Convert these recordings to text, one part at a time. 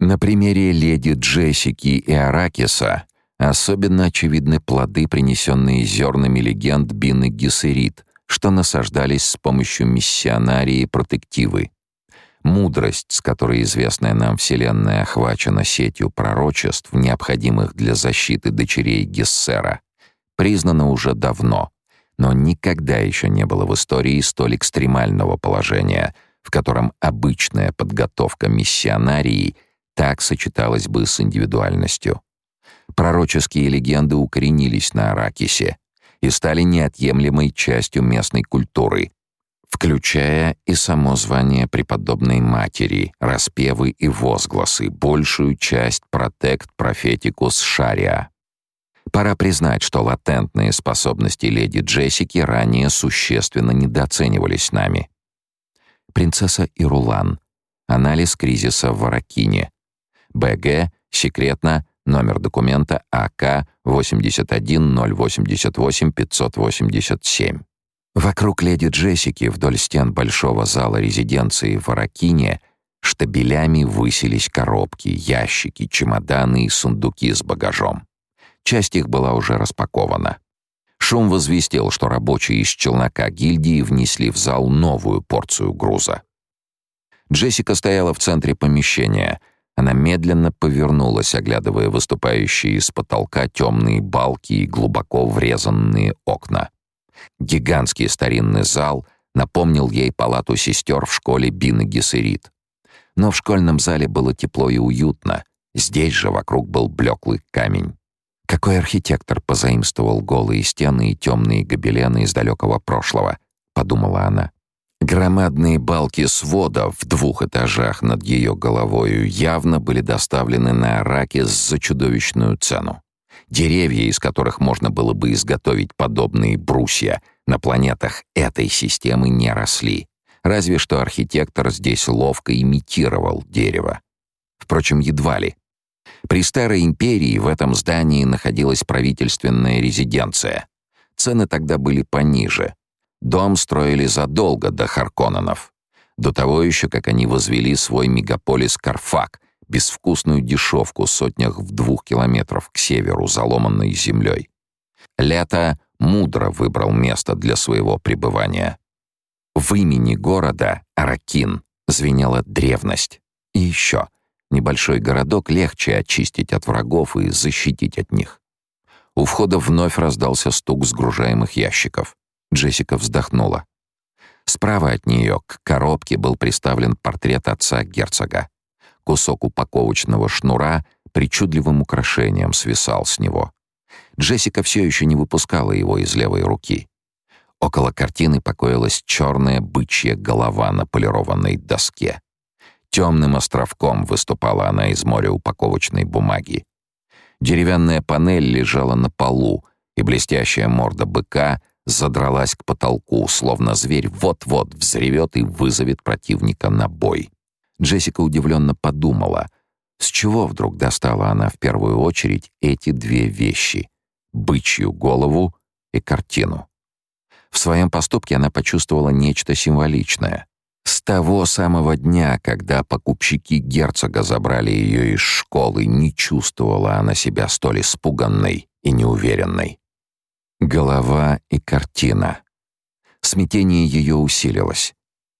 На примере леди Джессики и Аракиса особенно очевидны плоды, принесенные зернами легенд Бины Гессерит, что насаждались с помощью миссионарии и протективы. Мудрость, с которой известная нам Вселенная охвачена сетью пророчеств, необходимых для защиты дочерей Гессера, признана уже давно, но никогда еще не было в истории столь экстремального положения, в котором обычная подготовка миссионарии так сочеталась бы с индивидуальностью. Пророческие легенды укоренились на Аракисе и стали неотъемлемой частью местной культуры, включая и само звание преподобной матери, распевы и возгласы, большую часть протект профетикус шария. Пора признать, что латентные способности леди Джессики ранее существенно недооценивались нами. Принцесса Ирулан. Анализ кризиса в Аракине. БГ. Секретно. Номер документа АК 81088-587. Вокруг леди Джессики вдоль стен большого зала резиденции в Аракине штабелями высились коробки, ящики, чемоданы и сундуки с багажом. Часть их была уже распакована. Шум возвестил, что рабочие из челнока гильдии внесли в зал новую порцию груза. Джессика стояла в центре помещения. Она медленно повернулась, оглядывая выступающие из потолка темные балки и глубоко врезанные окна. Гигантский старинный зал напомнил ей палату сестер в школе Бины Гессерит. Но в школьном зале было тепло и уютно. Здесь же вокруг был блеклый камень. Какой архитектор позаимствовал голые стены и темные гобелены из далекого прошлого, подумала она. Громадные балки свода в двух этажах над ее головою явно были доставлены на Аракис за чудовищную цену. Деревья, из которых можно было бы изготовить подобные брусья, на планетах этой системы не росли. Разве что архитектор здесь ловко имитировал дерево. Впрочем, едва ли. При Старой Империи в этом здании находилась правительственная резиденция. Цены тогда были пониже. Дом строили задолго до Харконненов. До того еще, как они возвели свой мегаполис Карфак — безвкусную дешевку сотнях в двух километров к северу, заломанной землей. Лето мудро выбрал место для своего пребывания. В имени города Аракин звенела древность. И еще, небольшой городок легче очистить от врагов и защитить от них. У входа вновь раздался стук сгружаемых ящиков. Джессика вздохнула. Справа от нее к коробке был приставлен портрет отца герцога. Кусок упаковочного шнура причудливым украшением свисал с него. Джессика все еще не выпускала его из левой руки. Около картины покоилась черная бычья голова на полированной доске. Темным островком выступала она из моря упаковочной бумаги. Деревянная панель лежала на полу, и блестящая морда быка задралась к потолку, словно зверь вот-вот взревет и вызовет противника на бой. Джессика удивленно подумала, с чего вдруг достала она в первую очередь эти две вещи — бычью голову и картину. В своем поступке она почувствовала нечто символичное. С того самого дня, когда покупщики герцога забрали ее из школы, не чувствовала она себя столь испуганной и неуверенной. Голова и картина. Смятение ее усилилось.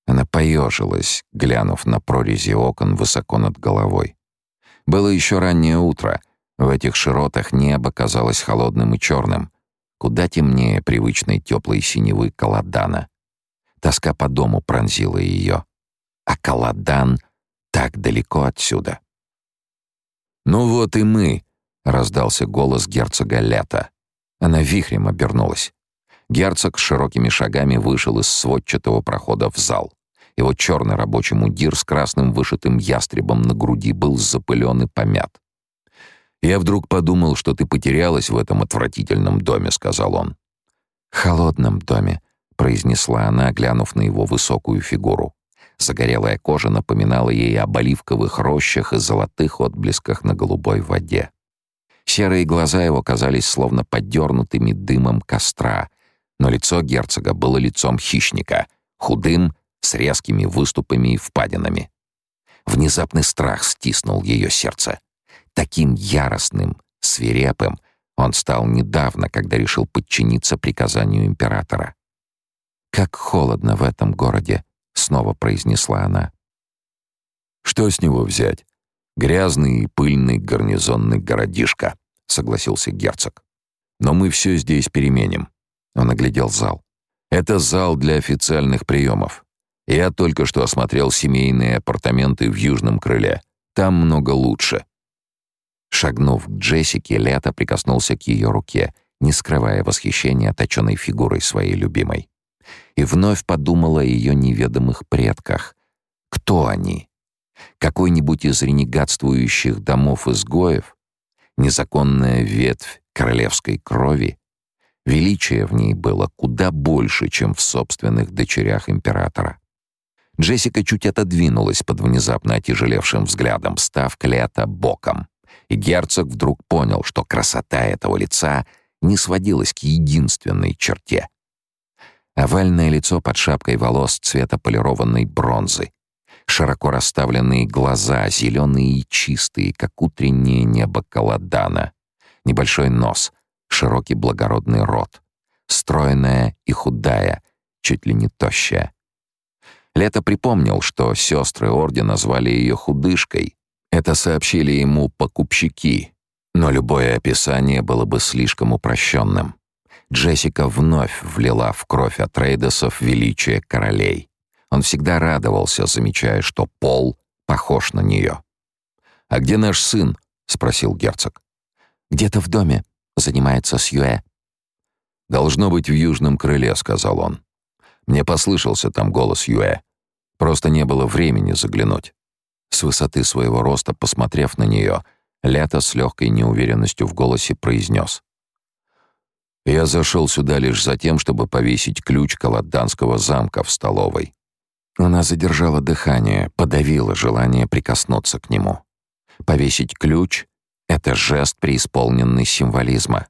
Она поежилась, глянув на прорези окон высоко над головой. Было еще раннее утро. В этих широтах небо казалось холодным и черным, куда темнее привычной теплой синевы Каладана. Тоска по дому пронзила ее. А Каладан так далеко отсюда. «Ну вот и мы», — раздался голос герцога Лета. Она вихрем обернулась. Герцог широкими шагами вышел из сводчатого прохода в зал. Его черный рабочий мундир с красным вышитым ястребом на груди был запылен и помят. «Я вдруг подумал, что ты потерялась в этом отвратительном доме», — сказал он. «Холодном доме», — произнесла она, глянув на его высокую фигуру. Загорелая кожа напоминала ей об оливковых рощах и золотых отблесках на голубой воде. Серые глаза его казались словно подернутыми дымом костра, но лицо герцога было лицом хищника, худым с резкими выступами и впадинами. Внезапный страх стиснул ее сердце. Таким яростным, свирепым он стал недавно, когда решил подчиниться приказанию императора. «Как холодно в этом городе», — снова произнесла она. «Что с него взять? Грязный и пыльный гарнизонный городишко», — согласился герцог. «Но мы все здесь переменим». Он оглядел зал. «Это зал для официальных приемов. Я только что осмотрел семейные апартаменты в южном крыле. Там много лучше». Шагнув к Джессике, Лето прикоснулся к ее руке, не скрывая восхищения точенной фигурой своей любимой. И вновь подумала о ее неведомых предках. Кто они? Какой-нибудь из ренегатствующих домов-изгоев? Незаконная ветвь королевской крови? Величие в ней было куда больше, чем в собственных дочерях императора. Джессика чуть отодвинулась под внезапно отяжелевшим взглядом, став к Лето боком. И герцог вдруг понял, что красота этого лица не сводилась к единственной черте. Овальное лицо под шапкой волос цвета полированной бронзы, широко расставленные глаза, зеленые и чистые, как утреннее небо Каладана, небольшой нос, широкий благородный рот, стройная и худая, чуть ли не тощая. Лето припомнил, что сестры ордена звали ее худышкой. Это сообщили ему покупщики, но любое описание было бы слишком упрощенным. Джессика вновь влила в кровь Атрейдесов величие королей. Он всегда радовался, замечая, что Пол похож на нее. «А где наш сын?» — спросил герцог. «Где-то в доме. Занимается с Юэ». «Должно быть в южном крыле», — сказал он. Мне послышался там голос Юэ. Просто не было времени заглянуть. С высоты своего роста, посмотрев на нее, Лето с легкой неуверенностью в голосе произнес. «Я зашел сюда лишь за тем, чтобы повесить ключ Каладданского замка в столовой». Она задержала дыхание, подавила желание прикоснуться к нему. Повесить ключ — это жест, преисполненный символизма.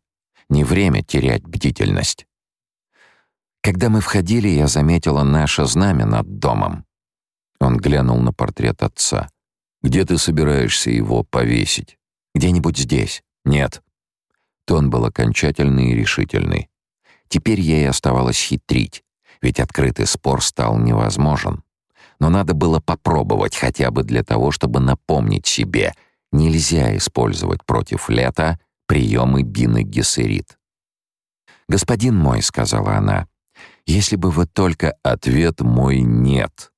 Не время терять бдительность. Когда мы входили, я заметила наше знамя над домом. Он глянул на портрет отца. «Где ты собираешься его повесить?» «Где-нибудь здесь». «Нет». Тон был окончательный и решительный. Теперь ей оставалось хитрить, ведь открытый спор стал невозможен. Но надо было попробовать хотя бы для того, чтобы напомнить себе, нельзя использовать против лета приемы Бины Гессерит. «Господин мой», — сказала она, — «если бы вы только...» «Ответ мой — нет»,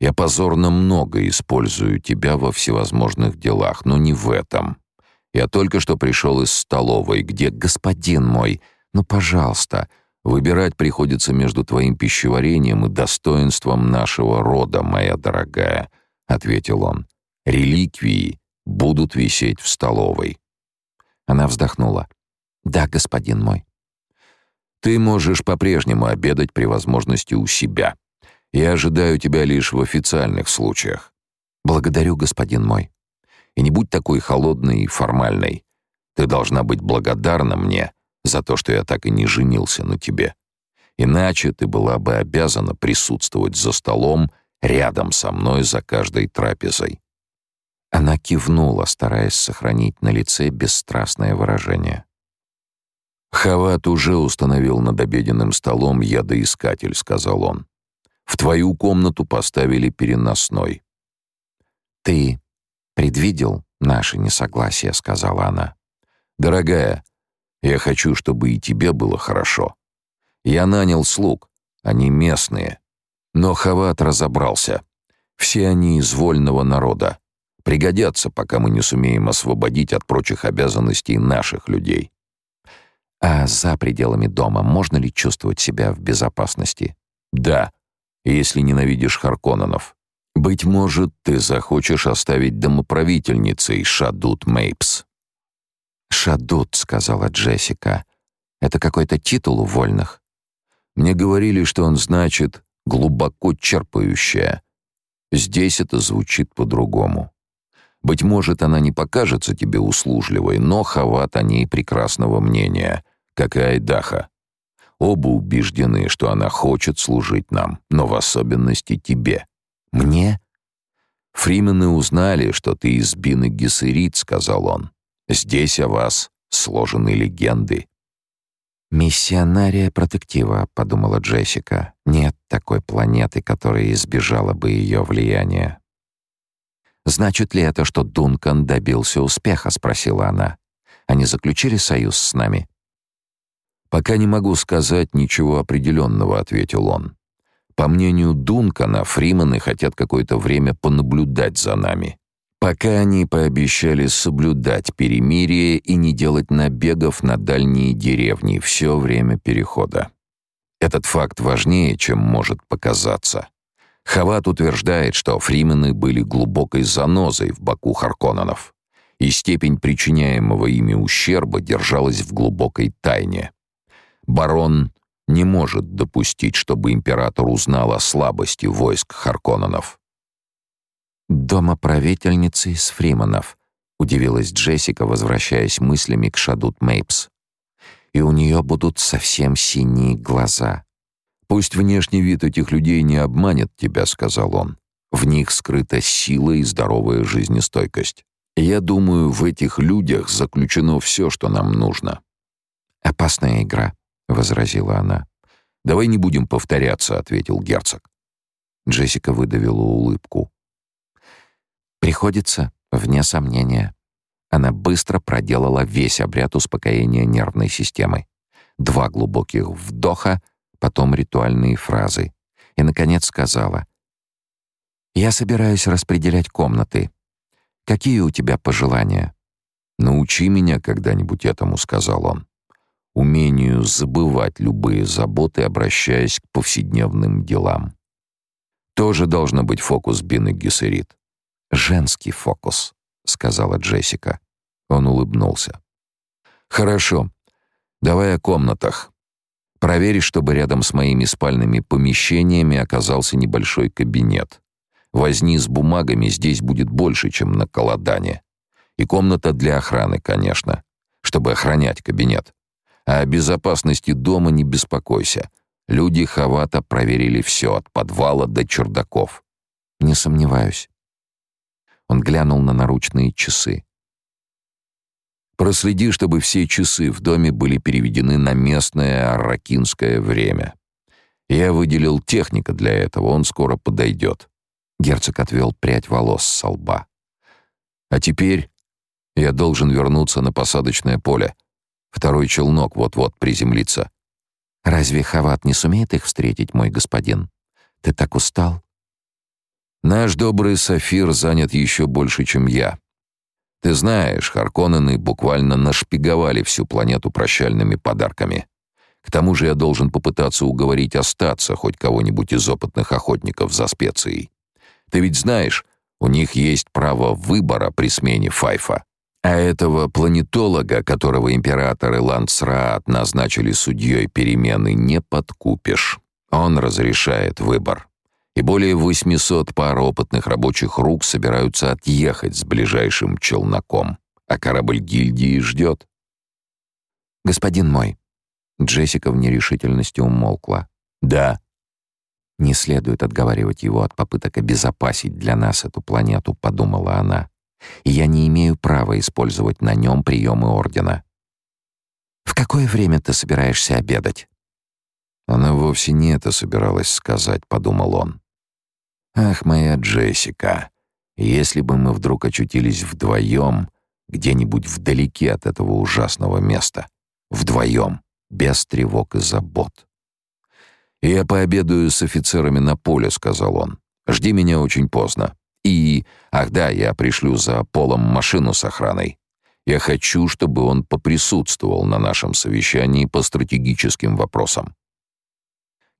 я позорно много использую тебя во всевозможных делах, но не в этом. Я только что пришел из столовой, где господин мой, ну, пожалуйста, выбирать приходится между твоим пищеварением и достоинством нашего рода, моя дорогая, ответил он. Реликвии будут висеть в столовой. Она вздохнула. Да, господин мой. Ты можешь по-прежнему обедать при возможности у себя. Я ожидаю тебя лишь в официальных случаях. Благодарю, господин мой. И не будь такой холодной и формальной. Ты должна быть благодарна мне за то, что я так и не женился на тебе. Иначе ты была бы обязана присутствовать за столом рядом со мной за каждой трапезой. Она кивнула, стараясь сохранить на лице бесстрастное выражение. «Хават уже установил над обеденным столом ядоискатель», — сказал он. В твою комнату поставили переносной. Ты предвидел наше несогласие, сказала она. Дорогая, я хочу, чтобы и тебе было хорошо. Я нанял слуг, они местные. Но Хават разобрался. Все они из вольного народа. Пригодятся, пока мы не сумеем освободить от прочих обязанностей наших людей. А за пределами дома можно ли чувствовать себя в безопасности? Да, если ненавидишь Харконненов. Быть может, ты захочешь оставить домоправительницей Шадут Мейпс». «Шадут», — сказала Джессика. «Это какой-то титул у вольных?» «Мне говорили, что он значит «глубоко черпающая». Здесь это звучит по-другому. Быть может, она не покажется тебе услужливой, но Хават о ней прекрасного мнения, как и Айдаха. Оба убеждены, что она хочет служить нам, но в особенности тебе. Мне? «Фримены узнали, что ты из Бины Гессерит», — сказал он. «Здесь о вас сложены легенды». «Миссионария протектива», — подумала Джессика. «Нет такой планеты, которая избежала бы ее влияния». «Значит ли это, что Дункан добился успеха?» — спросила она. «Они заключили союз с нами?» «Пока не могу сказать ничего определенного», — ответил он. «По мнению Дункана, фримены хотят какое-то время понаблюдать за нами. Пока они пообещали соблюдать перемирие и не делать набегов на дальние деревни все время перехода. Этот факт важнее, чем может показаться. Хават утверждает, что фримены были глубокой занозой в боку Харконненов, и степень причиняемого ими ущерба держалась в глубокой тайне. Барон не может допустить, чтобы император узнал о слабости войск Харконненов. «Домоправительницы из Фриманов», — удивилась Джессика, возвращаясь мыслями к Шадут Мейпс. «И у нее будут совсем синие глаза». «Пусть внешний вид этих людей не обманет тебя», — сказал он. «В них скрыта сила и здоровая жизнестойкость. Я думаю, в этих людях заключено все, что нам нужно». «Опасная игра», — возразила она. «Давай не будем повторяться», — ответил герцог. Джессика выдавила улыбку. Приходится, вне сомнения. Она быстро проделала весь обряд успокоения нервной системы. Два глубоких вдоха, потом ритуальные фразы. И, наконец, сказала. «Я собираюсь распределять комнаты. Какие у тебя пожелания?» «Научи меня когда-нибудь этому», — сказал он. «Умению забывать любые заботы, обращаясь к повседневным делам». Тоже должно быть фокус Бины Гессерит. «Женский фокус», — сказала Джессика. Он улыбнулся. «Хорошо. Давай о комнатах. Проверь, чтобы рядом с моими спальными помещениями оказался небольшой кабинет. Возни с бумагами здесь будет больше, чем на Колодане. И комната для охраны, конечно, чтобы охранять кабинет. А о безопасности дома не беспокойся. Люди Хавата проверили все от подвала до чердаков. Не сомневаюсь. Он глянул на наручные часы. Проследи, чтобы все часы в доме были переведены на местное арракинское время. Я выделил техника для этого, он скоро подойдет. Герцог отвел прядь волос с лба. А теперь я должен вернуться на посадочное поле. Второй челнок вот-вот приземлится. Разве Хават не сумеет их встретить, мой господин? Ты так устал? Наш добрый Сафир занят еще больше, чем я. Ты знаешь, Харконнены буквально нашпиговали всю планету прощальными подарками. К тому же я должен попытаться уговорить остаться хоть кого-нибудь из опытных охотников за специей. Ты ведь знаешь, у них есть право выбора при смене Файфа. А этого планетолога, которого император и Лансраат назначили судьей перемены, не подкупишь. Он разрешает выбор и более 800 пар опытных рабочих рук собираются отъехать с ближайшим челноком, а корабль гильдии ждет. «Господин мой», — Джессика в нерешительности умолкла. «Да». «Не следует отговаривать его от попыток обезопасить для нас эту планету», — подумала она. «И я не имею права использовать на нем приемы Ордена». «В какое время ты собираешься обедать?» Она вовсе не это собиралась сказать, подумал он. Ах, моя Джессика, если бы мы вдруг очутились вдвоем где-нибудь вдалеке от этого ужасного места, вдвоем, без тревог и забот. «Я пообедаю с офицерами на поле», — сказал он. «Жди меня очень поздно. И, ах да, я пришлю за Полом машину с охраной. Я хочу, чтобы он поприсутствовал на нашем совещании по стратегическим вопросам».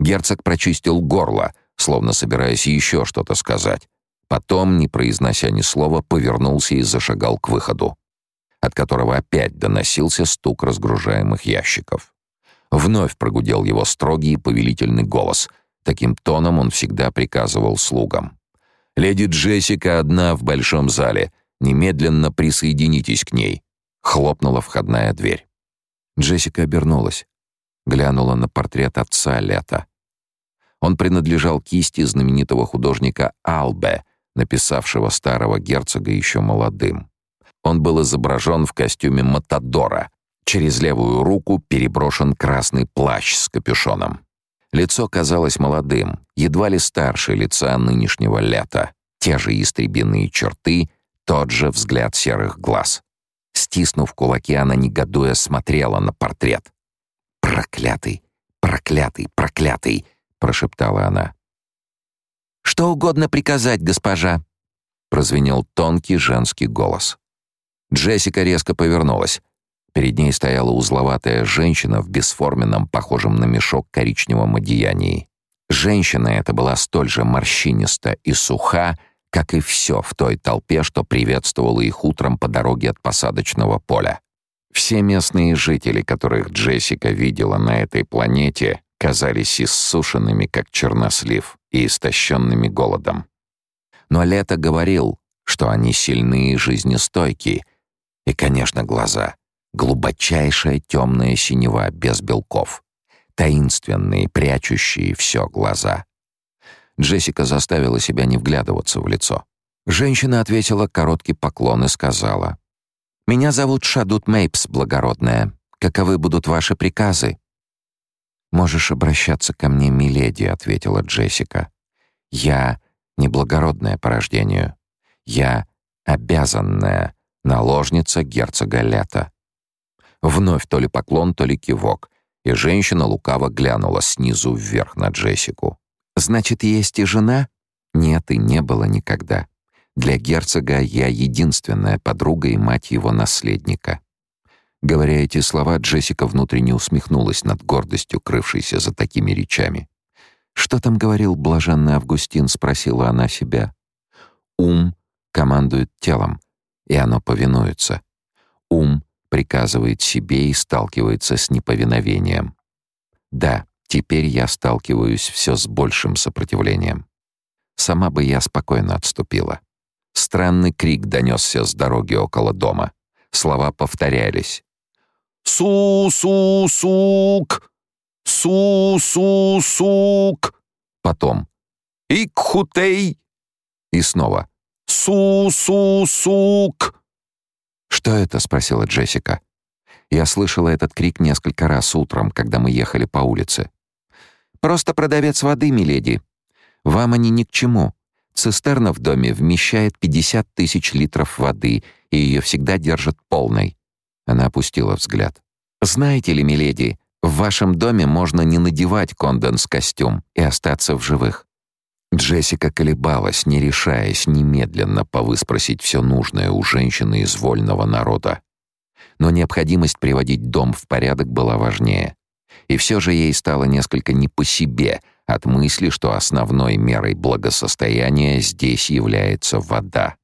Герцог прочистил горло — словно собираясь еще что-то сказать. Потом, не произнося ни слова, повернулся и зашагал к выходу, от которого опять доносился стук разгружаемых ящиков. Вновь прогудел его строгий и повелительный голос. Таким тоном он всегда приказывал слугам. «Леди Джессика одна в большом зале. Немедленно присоединитесь к ней». Хлопнула входная дверь. Джессика обернулась. Глянула на портрет отца Лета. Он принадлежал кисти знаменитого художника Албе, написавшего старого герцога еще молодым. Он был изображен в костюме Матадора. Через левую руку переброшен красный плащ с капюшоном. Лицо казалось молодым, едва ли старше лица нынешнего лета. Те же истребиные черты, тот же взгляд серых глаз. Стиснув кулаки, она негодуя смотрела на портрет. «Проклятый, проклятый, проклятый!» — прошептала она. «Что угодно приказать, госпожа!» — прозвенел тонкий женский голос. Джессика резко повернулась. Перед ней стояла узловатая женщина в бесформенном, похожем на мешок коричневом одеянии. Женщина эта была столь же морщиниста и суха, как и все в той толпе, что приветствовала их утром по дороге от посадочного поля. Все местные жители, которых Джессика видела на этой планете, казались иссушенными, как чернослив, и истощенными голодом. Но Лето говорил, что они сильные и жизнестойкие, и, конечно, глаза. Глубочайшая темная синева без белков. Таинственные, прячущие все глаза. Джессика заставила себя не вглядываться в лицо. Женщина ответила короткий поклон и сказала. «Меня зовут Шадут Мейпс, благородная. Каковы будут ваши приказы?» «Можешь обращаться ко мне, миледи», — ответила Джессика. «Я неблагородная по рождению. Я обязанная наложница герцога Лета». Вновь то ли поклон, то ли кивок, и женщина лукаво глянула снизу вверх на Джессику. Значит, есть и жена? Нет, и не было никогда. Для герцога я единственная подруга и мать его наследника. Говоря эти слова, Джессика внутренне усмехнулась над гордостью, крывшейся за такими речами. «Что там говорил блаженный Августин?» — спросила она себя. «Ум командует телом, и оно повинуется. Ум приказывает себе и сталкивается с неповиновением. Да, Теперь я сталкиваюсь все с большим сопротивлением. Сама бы я спокойно отступила. Странный крик донесся с дороги около дома. Слова повторялись. «Су-су-сук! Су-су-сук!» Потом «Икхутей!» И снова «Су-су-сук!» «Что это?» — спросила Джессика. Я слышала этот крик несколько раз утром, когда мы ехали по улице. Просто продавец воды, миледи. Вам они ни к чему. Цистерна в доме вмещает 50 тысяч литров воды, и ее всегда держат полной». Она опустила взгляд. «Знаете ли, миледи, в вашем доме можно не надевать конденс-костюм и остаться в живых». Джессика колебалась, не решаясь немедленно повыспросить все нужное у женщины из вольного народа. Но необходимость приводить дом в порядок была важнее. И все же ей стало несколько не по себе от мысли, что основной мерой благосостояния здесь является вода.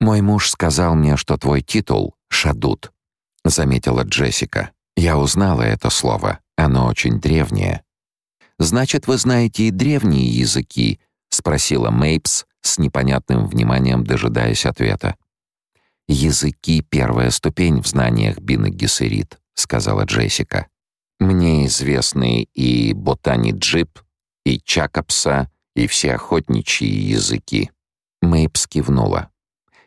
«Мой муж сказал мне, что твой титул — Шадут», — заметила Джессика. «Я узнала это слово. Оно очень древнее». «Значит, вы знаете и древние языки?» — спросила Мейпс с непонятным вниманием, дожидаясь ответа. «Языки — первая ступень в знаниях Бины Гессерит», — сказала Джессика. Мне известны и ботани-джип, и чакапса, и все охотничьи языки. Мэйпс кивнула.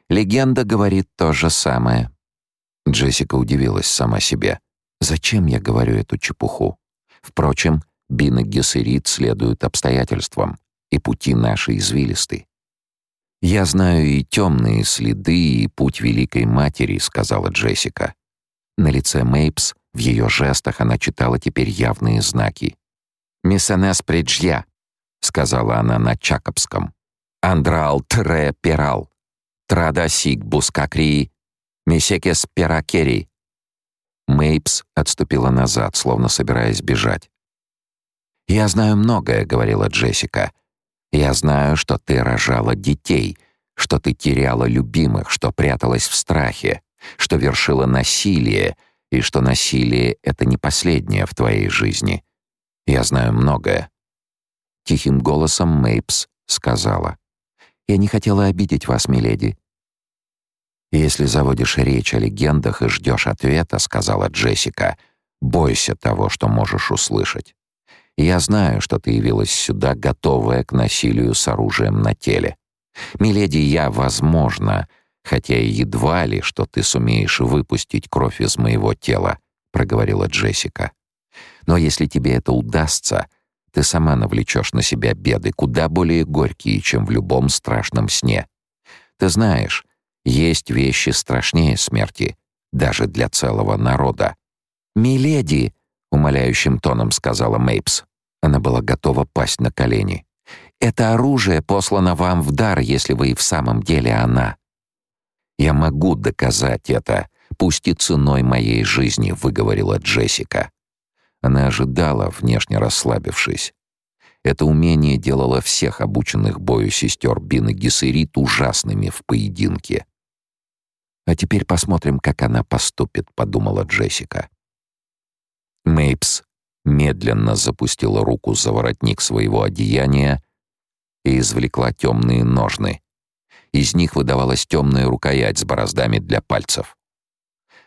Легенда говорит то же самое. Джессика удивилась сама себе. Зачем я говорю эту чепуху? Впрочем, Бина Гессерит следует обстоятельствам, и пути наши извилисты. «Я знаю и темные следы, и путь Великой Матери», — сказала Джессика. На лице Мейпс в ее жестах она читала теперь явные знаки. «Мисекес преджья», — сказала она на чакобском. «Андрал тре перал, трада сиг бускакри, мисекес перакери». Мейпс отступила назад, словно собираясь бежать. «Я знаю многое», — говорила Джессика. «Я знаю, что ты рожала детей, что ты теряла любимых, что пряталась в страхе, что вершила насилие, и что насилие — это не последнее в твоей жизни. Я знаю многое». Тихим голосом Мейпс сказала. «Я не хотела обидеть вас, миледи». «Если заводишь речь о легендах и ждешь ответа», — сказала Джессика, — «бойся того, что можешь услышать. Я знаю, что ты явилась сюда, готовая к насилию с оружием на теле. Миледи, я, возможно, хотя и едва ли, что ты сумеешь выпустить кровь из моего тела, проговорила Джессика. Но если тебе это удастся, ты сама навлечешь на себя беды, куда более горькие, чем в любом страшном сне. Ты знаешь, есть вещи страшнее смерти, даже для целого народа. «Миледи!» — умоляющим тоном сказала Мейпс. Она была готова пасть на колени. «Это оружие послано вам в дар, если вы и в самом деле она». «Я могу доказать это, пусть и ценой моей жизни», — выговорила Джессика. Она ожидала, внешне расслабившись. Это умение делало всех обученных бою сестер Бин и Гессерит ужасными в поединке. «А теперь посмотрим, как она поступит», — подумала Джессика. Мейпс медленно запустила руку за воротник своего одеяния и извлекла темные ножны. Из них выдавалась темная рукоять с бороздами для пальцев.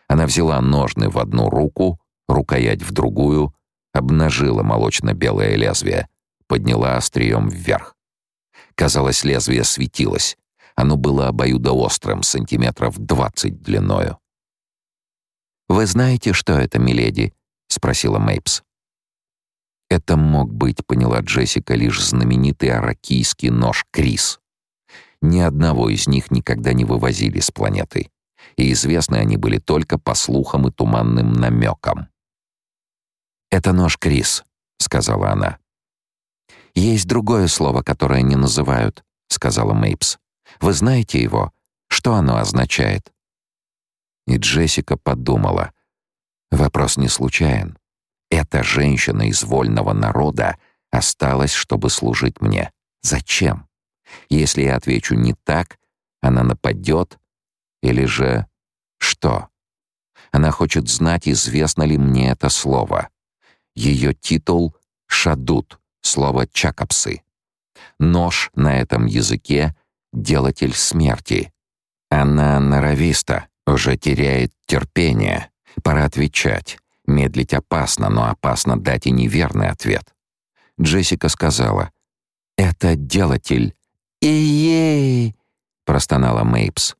Она взяла ножны в одну руку, рукоять в другую, обнажила молочно-белое лезвие, подняла острием вверх. Казалось, лезвие светилось. Оно было обоюдоострым, сантиметров двадцать длиною. «Вы знаете, что это, миледи?» — спросила Мейпс. Это мог быть, поняла Джессика, лишь знаменитый аракийский нож Крис. Ни одного из них никогда не вывозили с планеты, и известны они были только по слухам и туманным намекам. «Это нож Крис», — сказала она. «Есть другое слово, которое не называют», — сказала Мейпс. «Вы знаете его? Что оно означает?» И Джессика подумала. Вопрос не случайен. Эта женщина из вольного народа осталась, чтобы служить мне. Зачем? Если я отвечу не так, она нападет или же что? Она хочет знать, известно ли мне это слово. Ее титул — Шадут, слово Чакапсы. Нож на этом языке — делатель смерти. Она норовиста, уже теряет терпение. Пора отвечать. Медлить опасно, но опасно дать и неверный ответ. Джессика сказала, «Это делатель». «И-ей!» — простонала Мейпс.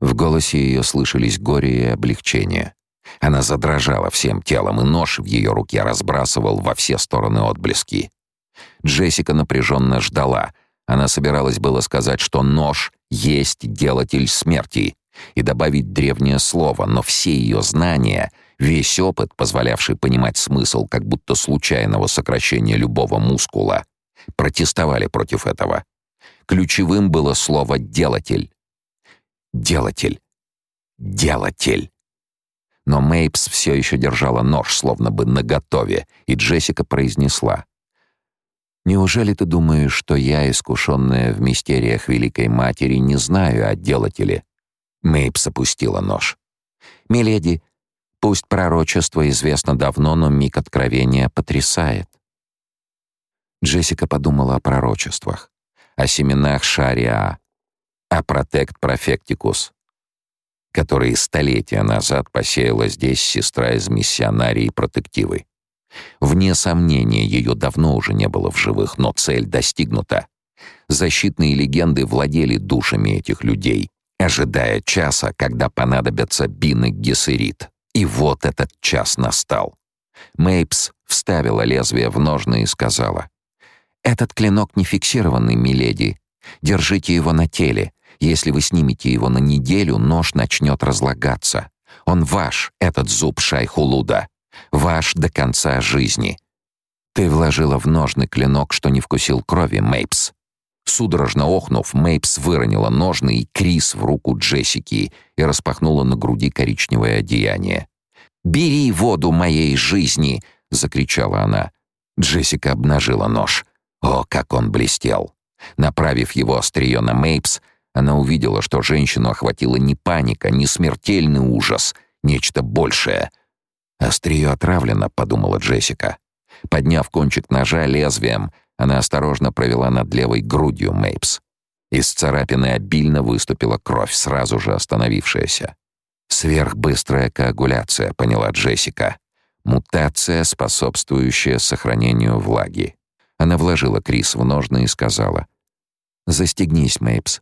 В голосе ее слышались горе и облегчение. Она задрожала всем телом, и нож в ее руке разбрасывал во все стороны отблески. Джессика напряженно ждала. Она собиралась было сказать, что нож есть делатель смерти, и добавить древнее слово, но все ее знания, весь опыт, позволявший понимать смысл как будто случайного сокращения любого мускула, протестовали против этого. Ключевым было слово «делатель». «Делатель». «Делатель». Но Мейпс все еще держала нож, словно бы наготове, и Джессика произнесла. «Неужели ты думаешь, что я, искушенная в мистериях Великой Матери, не знаю о делателе?» Мейпс опустила нож. «Миледи, пусть пророчество известно давно, но миг откровения потрясает». Джессика подумала о пророчествах, о семенах Шариа, о протект профектикус, которые столетия назад посеяла здесь сестра из миссионарии протективы. Вне сомнения, ее давно уже не было в живых, но цель достигнута. Защитные легенды владели душами этих людей, ожидая часа, когда понадобятся бины гессерит. И вот этот час настал. Мейпс вставила лезвие в ножны и сказала, «Этот клинок не фиксированный, миледи. Держите его на теле. Если вы снимете его на неделю, нож начнет разлагаться. Он ваш, этот зуб Шайхулуда. Ваш до конца жизни. Ты вложила в ножны клинок, что не вкусил крови, Мейпс. Судорожно охнув, Мейпс выронила ножны и Крис в руку Джессики и распахнула на груди коричневое одеяние. «Бери воду моей жизни!» — закричала она. Джессика обнажила нож. О, как он блестел! Направив его острие на Мейпс, она увидела, что женщину охватила не паника, не смертельный ужас, нечто большее. «Острие отравлено», — подумала Джессика. Подняв кончик ножа лезвием, она осторожно провела над левой грудью Мейпс. Из царапины обильно выступила кровь, сразу же остановившаяся. «Сверхбыстрая коагуляция», — поняла Джессика. «Мутация, способствующая сохранению влаги». Она вложила Крис в ножны и сказала. «Застегнись, Мейпс».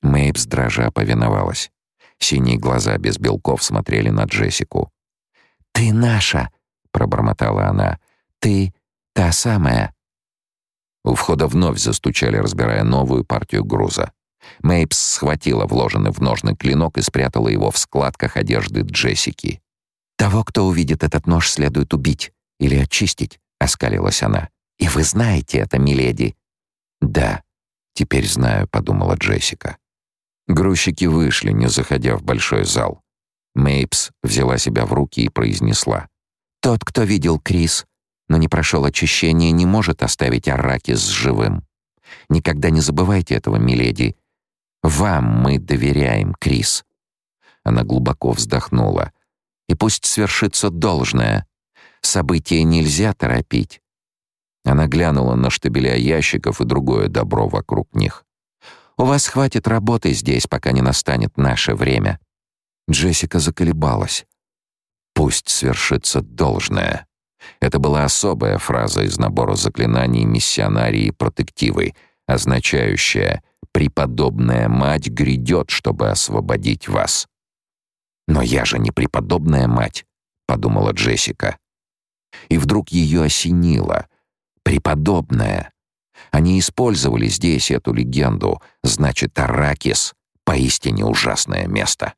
Мейпс дрожа повиновалась. Синие глаза без белков смотрели на Джессику. «Ты наша!» — пробормотала она. «Ты та самая!» У входа вновь застучали, разбирая новую партию груза. Мейпс схватила вложенный в ножны клинок и спрятала его в складках одежды Джессики. «Того, кто увидит этот нож, следует убить или очистить», — оскалилась она. «И вы знаете это, миледи?» «Да, теперь знаю», — подумала Джессика. Грузчики вышли, не заходя в большой зал. Мейпс взяла себя в руки и произнесла. «Тот, кто видел Крис, но не прошел очищение, не может оставить Аракис живым. Никогда не забывайте этого, миледи. Вам мы доверяем, Крис». Она глубоко вздохнула. «И пусть свершится должное. События нельзя торопить». Она глянула на штабеля ящиков и другое добро вокруг них. «У вас хватит работы здесь, пока не настанет наше время». Джессика заколебалась. «Пусть свершится должное». Это была особая фраза из набора заклинаний миссионарии протективы, означающая «преподобная мать грядет, чтобы освободить вас». «Но я же не преподобная мать», — подумала Джессика. И вдруг ее осенило. «Преподобная». Они использовали здесь эту легенду, значит, Аракис — поистине ужасное место.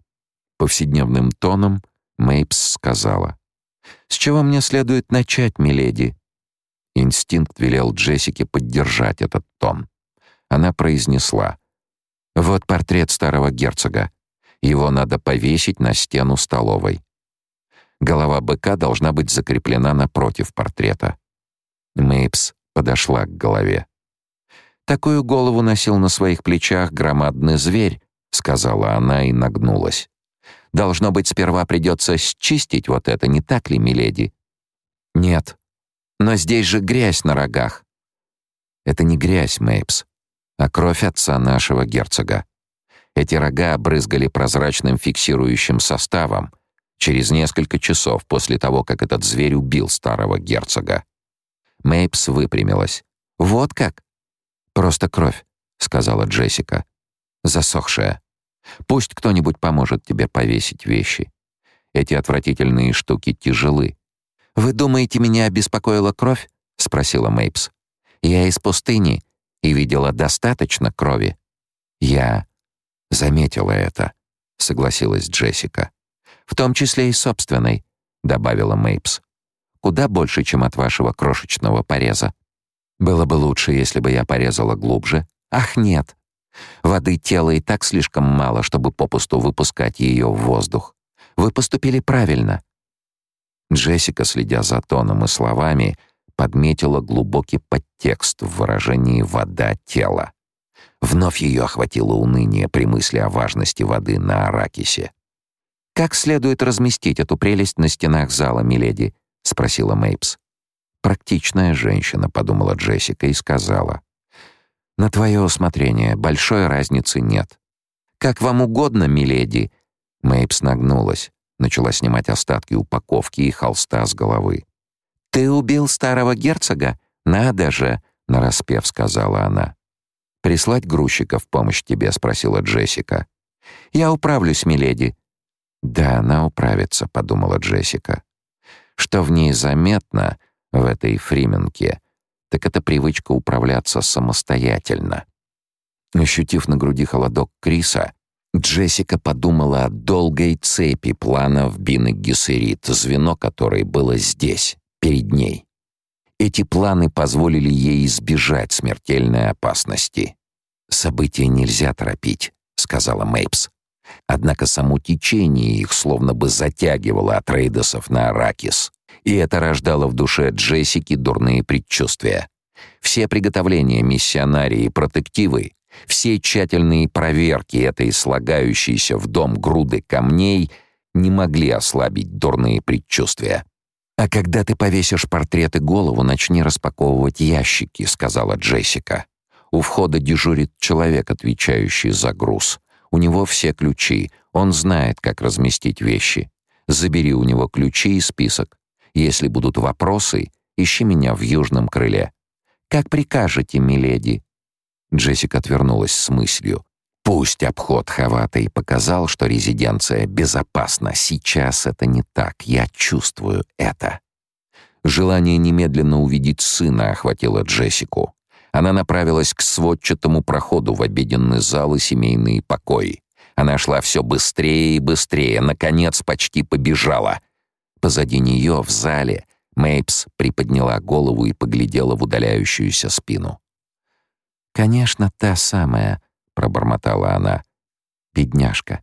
Повседневным тоном Мейпс сказала — «С чего мне следует начать, миледи?» Инстинкт велел Джессике поддержать этот тон. Она произнесла. «Вот портрет старого герцога. Его надо повесить на стену столовой. Голова быка должна быть закреплена напротив портрета». Мейпс подошла к голове. «Такую голову носил на своих плечах громадный зверь», — сказала она и нагнулась. Должно быть, сперва придется счистить вот это, не так ли, миледи? Нет. Но здесь же грязь на рогах. Это не грязь, Мейпс, а кровь отца нашего герцога. Эти рога обрызгали прозрачным фиксирующим составом через несколько часов после того, как этот зверь убил старого герцога. Мейпс выпрямилась. «Вот как?» «Просто кровь», — сказала Джессика. «Засохшая. Пусть кто-нибудь поможет тебе повесить вещи. Эти отвратительные штуки тяжелы. Вы думаете, меня обеспокоила кровь? спросила Мейпс. Я из пустыни и видела достаточно крови. Я заметила это, согласилась Джессика. В том числе и собственной, добавила Мейпс. Куда больше, чем от вашего крошечного пореза. Было бы лучше, если бы я порезала глубже. Ах, нет, Воды тела и так слишком мало, чтобы попусту выпускать ее в воздух. Вы поступили правильно. Джессика, следя за тоном и словами, подметила глубокий подтекст в выражении «вода тела». Вновь ее охватило уныние при мысли о важности воды на Аракисе. «Как следует разместить эту прелесть на стенах зала, миледи?» — спросила Мейпс. «Практичная женщина», — подумала Джессика и сказала. На твое усмотрение, большой разницы нет. Как вам угодно, миледи. Мейпс нагнулась, начала снимать остатки упаковки и холста с головы. Ты убил старого герцога? Надо же, нараспев сказала она. Прислать грузчика в помощь тебе, спросила Джессика. Я управлюсь, миледи. Да, она управится, подумала Джессика. Что в ней заметно в этой фрименке, так это привычка управляться самостоятельно. Ощутив на груди холодок Криса, Джессика подумала о долгой цепи планов Бины Гессерит, звено которой было здесь, перед ней. Эти планы позволили ей избежать смертельной опасности. «События нельзя торопить», — сказала Мейпс. Однако само течение их словно бы затягивало от рейдосов на Аракис и это рождало в душе Джессики дурные предчувствия. Все приготовления миссионарии и протективы, все тщательные проверки этой слагающейся в дом груды камней не могли ослабить дурные предчувствия. «А когда ты повесишь портрет и голову, начни распаковывать ящики», — сказала Джессика. «У входа дежурит человек, отвечающий за груз. У него все ключи, он знает, как разместить вещи. Забери у него ключи и список. Если будут вопросы, ищи меня в южном крыле. Как прикажете, миледи. Джессика отвернулась с мыслью. Пусть обход Хавата показал, что резиденция безопасна, сейчас это не так, я чувствую это. Желание немедленно увидеть сына охватило Джессику. Она направилась к сводчатому проходу в обеденный зал и семейные покои. Она шла все быстрее и быстрее, наконец почти побежала. Позади нее, в зале, Мейпс приподняла голову и поглядела в удаляющуюся спину. «Конечно, та самая», — пробормотала она. «Бедняжка.